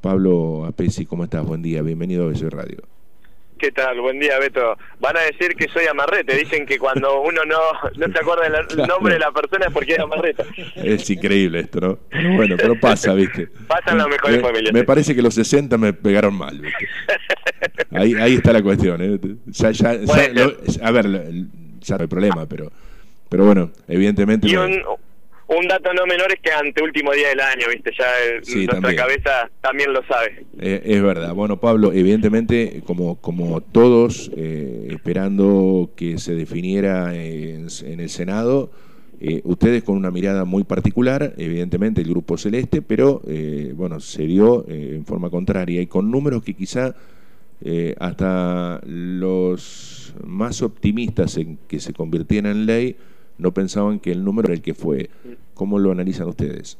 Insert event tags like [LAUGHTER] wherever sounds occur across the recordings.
Pablo Apesi, ¿cómo estás? Buen día, bienvenido a BC Radio. ¿Qué tal? Buen día, Beto. Van a decir que soy amarrete. Dicen que cuando uno no, no se acuerda del nombre de la persona es porque es amarreta. Es increíble esto, ¿no? Pero bueno, pero pasa, ¿viste? Pasan las mejores me, familias. Me parece que los 60 me pegaron mal, ¿viste? Ahí, ahí está la cuestión, ¿eh? Ya, ya, ya, lo, a ver, ya no hay problema, pero, pero bueno, evidentemente... Y un, un dato no menor es que ante último día del año, viste, ya nuestra cabeza también lo sabe. Eh, es verdad. Bueno, Pablo, evidentemente, como, como todos, eh, esperando que se definiera en, el Senado, eh, ustedes con una mirada muy particular, evidentemente el Grupo Celeste, pero bueno, se dio en forma contraria y con números que quizá hasta los más optimistas en que se convirtieran en ley, no pensaban que el número era el que fue. ¿Cómo lo analizan ustedes?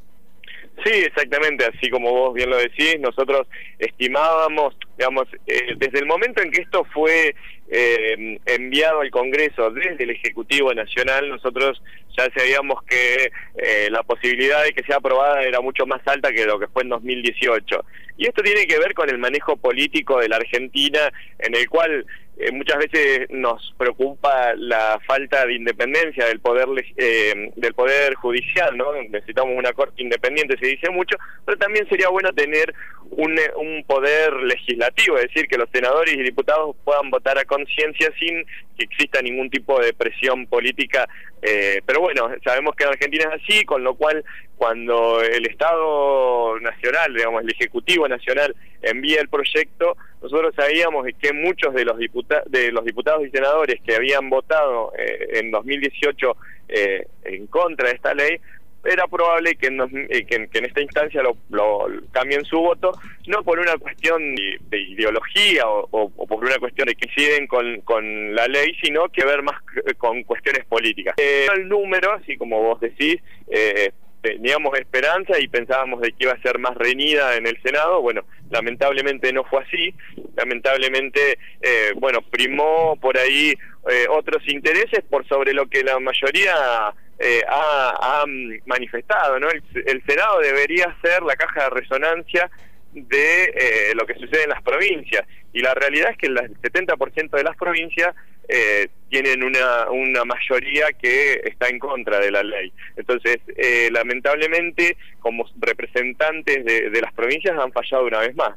Sí, exactamente, así como vos bien lo decís, nosotros estimábamos, digamos, eh, desde el momento en que esto fue eh, enviado al Congreso desde el Ejecutivo Nacional, nosotros ya sabíamos que eh, la posibilidad de que sea aprobada era mucho más alta que lo que fue en 2018. Y esto tiene que ver con el manejo político de la Argentina, en el cual eh, muchas veces nos preocupa la falta de independencia del poder eh, del poder judicial, ¿no? Necesitamos una corte independiente, se dice mucho, pero también sería bueno tener un, un poder legislativo, es decir, que los senadores y diputados puedan votar a conciencia sin que exista ningún tipo de presión política. Eh, pero bueno, sabemos que en Argentina es así, con lo cual cuando el Estado Nacional, digamos, el Ejecutivo Nacional envía el proyecto, nosotros sabíamos que muchos de los, de los diputados y senadores que habían votado eh, en 2018 eh, en contra de esta ley, era probable que, eh, que, en esta instancia lo, cambien su voto, no por una cuestión de, ideología o, por una cuestión de que coinciden con, con la ley, sino que ver más con cuestiones políticas. el número, así como vos decís, eh, teníamos esperanza y pensábamos de que iba a ser más reñida en el Senado. Bueno, lamentablemente no fue así. Lamentablemente, eh, bueno, primó por ahí eh, otros intereses por sobre lo que la mayoría eh, ha, manifestado. ¿no? el Senado debería ser la caja de resonancia de eh, lo que sucede en las provincias. Y la realidad es que el 70% de las provincias eh, tienen una, una mayoría que está en contra de la ley. Entonces, eh, lamentablemente, como representantes de, las provincias han fallado una vez más.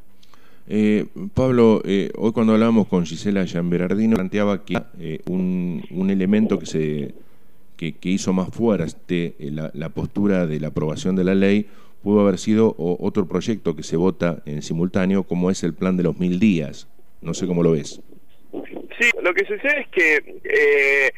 Pablo, hoy cuando hablábamos con Gisela Gianberardino, planteaba que un, un elemento que se que, hizo más fuerte la, la postura de la aprobación de la ley pudo haber sido otro proyecto que se vota en simultáneo, como es el plan de los mil días. No sé cómo lo ves. Sí, lo que sucede es que, eh,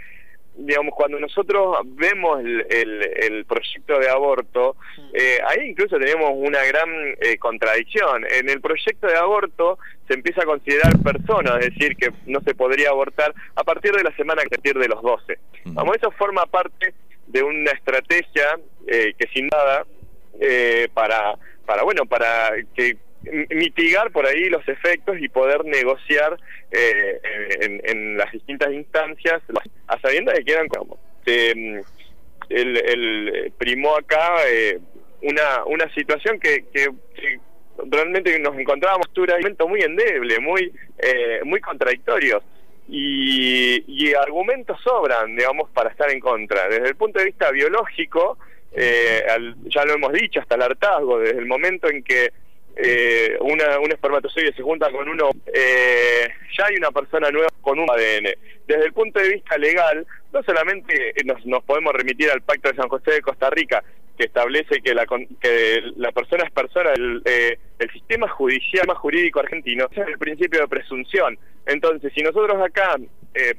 digamos, cuando nosotros vemos el, proyecto de aborto, eh, ahí incluso tenemos una gran eh, contradicción. En el proyecto de aborto se empieza a considerar persona, es decir, que no se podría abortar a partir de la semana a partir de los 12. Vamos, eso forma parte de una estrategia que sin nada eh, para, para, bueno, para que mitigar por ahí los efectos y poder negociar eh, en, las distintas instancias, a sabiendas de que eran como el, el primó acá eh, una, una situación que, que, realmente nos encontrábamos un momento muy endeble, muy, eh, muy contradictorios. Y, y argumentos sobran, digamos, para estar en contra. Desde el punto de vista biológico, eh, ya lo hemos dicho, hasta el hartazgo, desde el momento en que eh, una, un espermatozoide se junta con uno, eh, ya hay una persona nueva con un ADN. Desde el punto de vista legal, no solamente nos, nos podemos remitir al Pacto de San José de Costa Rica, que establece que la, que la persona es persona, el, eh, el sistema judicial más jurídico argentino es el principio de presunción. Entonces, si nosotros acá eh,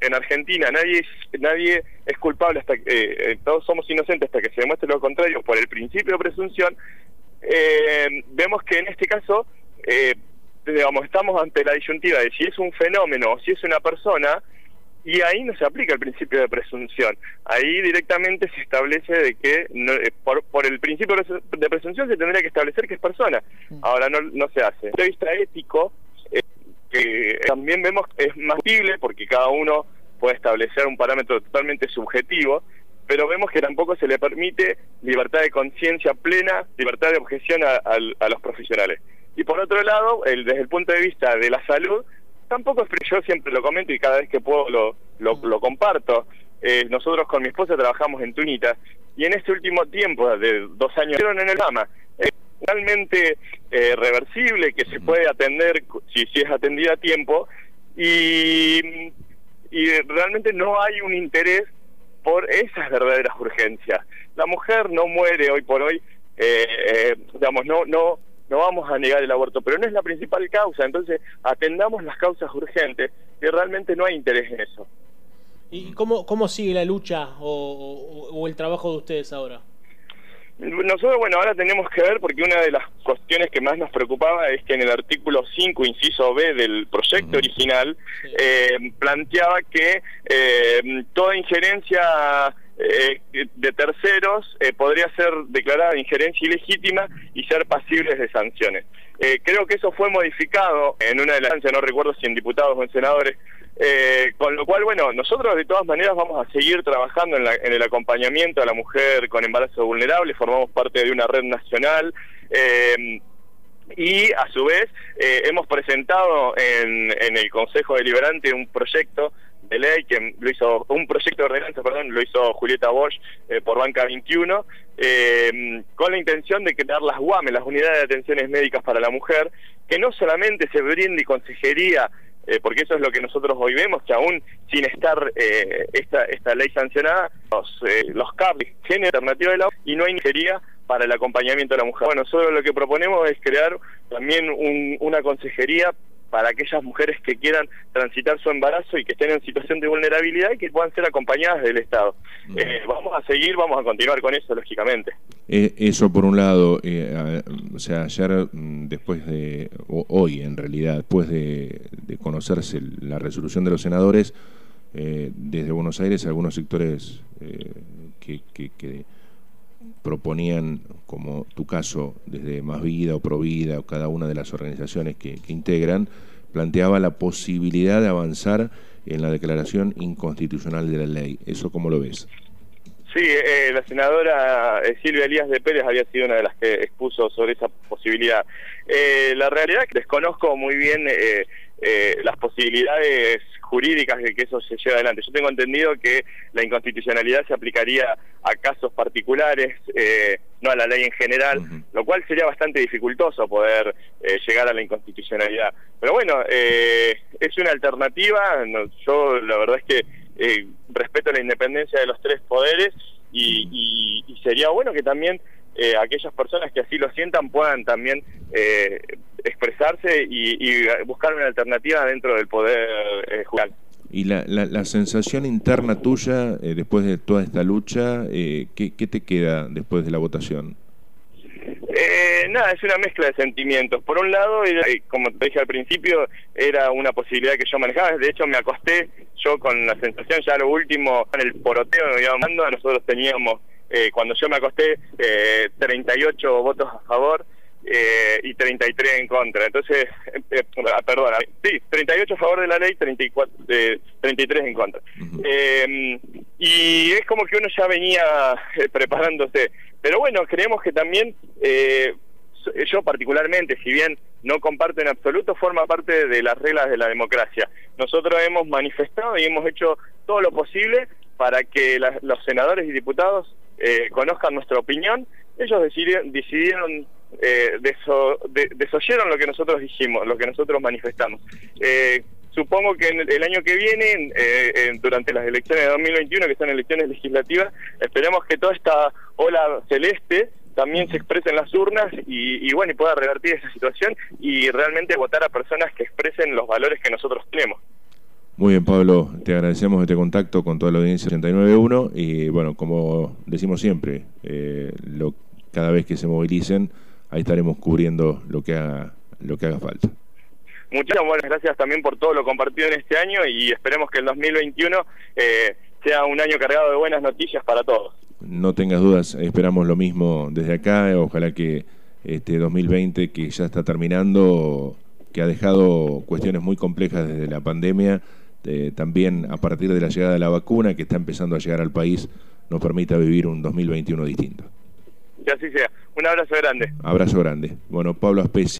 en Argentina nadie nadie es culpable hasta eh, todos somos inocentes hasta que se demuestre lo contrario por el principio de presunción, vemos que en este caso digamos, estamos ante la disyuntiva de si es un fenómeno o si es una persona, y ahí no se aplica el principio de presunción. Ahí directamente se establece de que eh, por, el principio de presunción se tendría que establecer que es persona. Mm. Ahora no, no se hace. Desde el vista ético, eh, que también vemos es más posible porque cada uno puede establecer un parámetro totalmente subjetivo, pero vemos que tampoco se le permite libertad de conciencia plena, libertad de objeción a, los profesionales. Y por otro lado, el, desde el punto de vista de la salud, tampoco es yo siempre lo comento y cada vez que puedo lo, lo, comparto. Eh, nosotros con mi esposa trabajamos en Tunita y en este último tiempo de dos años en el AMA es realmente eh, reversible que se puede atender si, si es atendida a tiempo y, y realmente no hay un interés por esas verdaderas urgencias. La mujer no muere hoy por hoy, eh, eh, digamos, no, no, no vamos a negar el aborto, pero no es la principal causa, entonces atendamos las causas urgentes, que realmente no hay interés en eso. ¿Y cómo, cómo sigue la lucha o el trabajo de ustedes ahora? Nosotros, bueno, ahora tenemos que ver porque una de las cuestiones que más nos preocupaba es que en el artículo 5, inciso B del proyecto original, eh, planteaba que eh, toda injerencia eh, de terceros podría ser declarada injerencia ilegítima y ser pasibles de sanciones. creo que eso fue modificado en una de las no recuerdo si en diputados o en senadores, eh, con lo cual, bueno, nosotros de todas maneras vamos a seguir trabajando en, el acompañamiento a la mujer con embarazo vulnerable, formamos parte de una red nacional. Eh, y a su vez eh, hemos presentado en, el Consejo Deliberante un proyecto de ley que lo hizo, un proyecto de ordenanza, perdón, lo hizo Julieta Bosch por Banca 21, con la intención de crear las UAME, las Unidades de Atenciones Médicas para la Mujer, que no solamente se brinde consejería eh, porque eso es lo que nosotros hoy vemos, que aún sin estar eh, esta, esta ley sancionada, los, eh, los cables tienen alternativa de la y no hay ingería para el acompañamiento de la mujer. Bueno, nosotros lo que proponemos es crear también una consejería para aquellas mujeres que quieran transitar su embarazo y que estén en situación de vulnerabilidad y que puedan ser acompañadas del Estado. Eh, vamos a seguir, vamos a continuar con eso, lógicamente. Eh, eso por un lado, eh, o sea, ayer, mm, después de, hoy en realidad, después de, conocerse la resolución de los senadores, desde Buenos Aires algunos sectores que, que, proponían, como tu caso, desde Más Vida o Provida o cada una de las organizaciones que, que integran, planteaba la posibilidad de avanzar en la declaración inconstitucional de la ley. ¿Eso cómo lo ves? Sí, eh, la senadora eh, Silvia Elías de Pérez había sido una de las que expuso sobre esa posibilidad. Eh, la realidad es que desconozco muy bien las posibilidades jurídicas de que eso se lleve adelante. Yo tengo entendido que la inconstitucionalidad se aplicaría a casos particulares, eh, no a la ley en general, lo cual sería bastante dificultoso poder eh, llegar a la inconstitucionalidad. Pero bueno, eh, es una alternativa, yo la verdad es que respeto la independencia de los tres poderes y, sería bueno que también aquellas personas que así lo sientan puedan también expresarse y, buscar una alternativa dentro del poder judicial. Y la, la, sensación interna tuya, eh, después de toda esta lucha, eh, ¿qué, te queda después de la votación? Eh, nada, es una mezcla de sentimientos. Por un lado, como te dije al principio, era una posibilidad que yo manejaba. De hecho, me acosté yo con la sensación, ya lo último, en el poroteo me iba mandando, nosotros teníamos, cuando yo me acosté, 38 votos a favor eh, y 33 en contra. Entonces, [LAUGHS] eh, eh perdona, sí, 38 a favor de la ley, 34, eh, 33 en contra. eh, y es como que uno ya venía [LAUGHS] eh, preparándose. Pero bueno, creemos que también, eh, yo particularmente, si bien no comparto en absoluto, forma parte de las reglas de la democracia. Nosotros hemos manifestado y hemos hecho todo lo posible para que los senadores y diputados eh, conozcan nuestra opinión. Ellos decidieron, decidieron eh, desoyeron lo que nosotros dijimos, lo que nosotros manifestamos. Eh, supongo que en el año que viene, eh, durante las elecciones de 2021, que son elecciones legislativas, esperemos que toda esta ola celeste también se exprese en las urnas y, bueno, y pueda revertir esa situación y realmente votar a personas que expresen los valores que nosotros tenemos. Muy bien, Pablo, te agradecemos este contacto con toda la audiencia 89.1 y bueno, como decimos siempre, lo, cada vez que se movilicen, ahí estaremos cubriendo lo que haga, lo que haga falta. Muchas buenas gracias también por todo lo compartido en este año y esperemos que el 2021 eh, sea un año cargado de buenas noticias para todos. No tengas dudas, esperamos lo mismo desde acá, ojalá que este 2020 que ya está terminando, que ha dejado cuestiones muy complejas desde la pandemia, eh, también a partir de la llegada de la vacuna que está empezando a llegar al país, nos permita vivir un 2021 distinto. Que así sea. Un abrazo grande. Abrazo grande. Bueno, Pablo Aspesi.